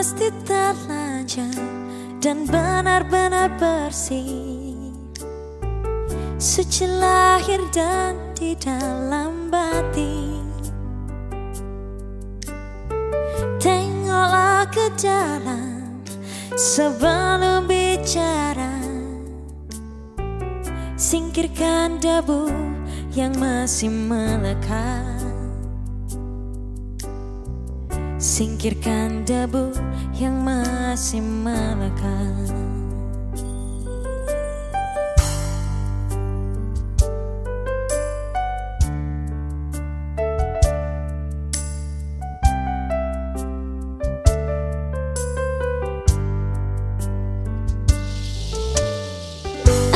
mesti terlanjur dan benar-benar bersih. Suci lahir dan di dalam batin. Tengoklah ke dalam sebelum bicara. Singkirkan debu yang masih melekat Singkirkan debu yang masih melekat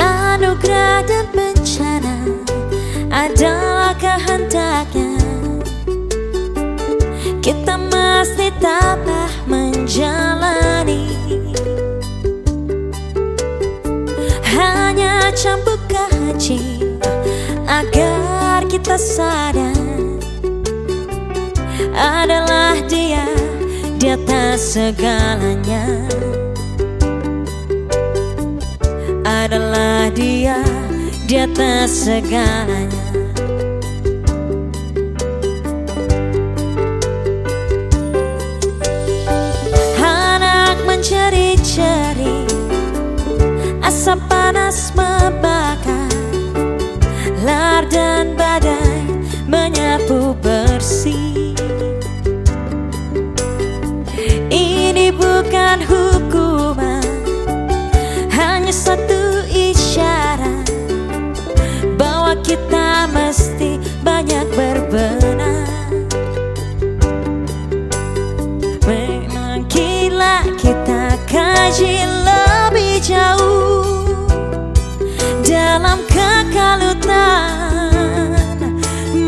Anugerah dan bencana adalah kehendaknya Mesti tabah menjalani. Hanya cambuk haji Agar kita sadar Adalah dia di atas segalanya. Adalah dia di atas segalanya Asap panas membakar. Lar dan badai menyapu bersih. Ini bukan hukuman Hanya satu isyarat. Bahwa kita mesti banyak berbenah. Memang kita kaji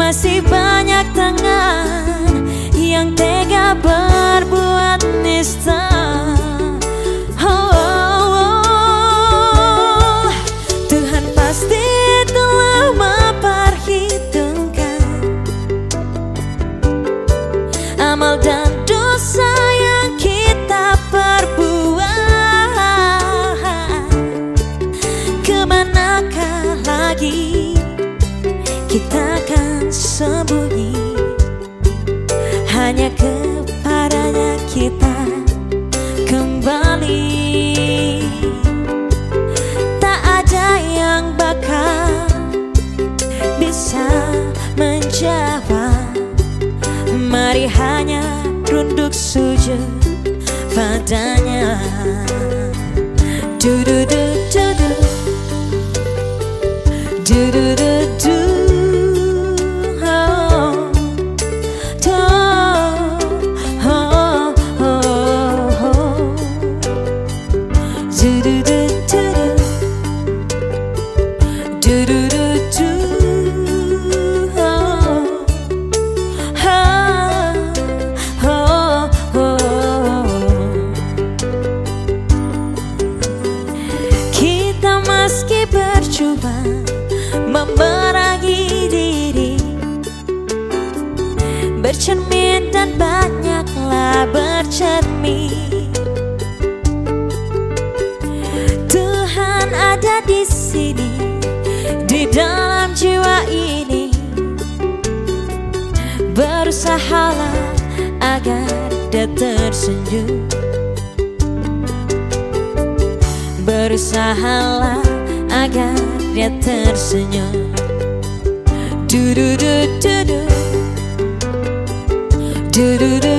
Masih banyak tangan Yang tega berbuat nista Oh, oh, oh. Tuhan pasti telah memperhitungkan Amal dan dosa yang kita perbuat Ke manakah lagi Jawa Mari hanya runduk sujud padanya. Du du du du du Du du memerangi diri. Bercermin dan banyaklah bercermin. Tuhan ada di sini di dalam jiwa ini. Berusahalah agar dia tersenyum. Berusahalah agar dia tersenyum du du du du. Du du du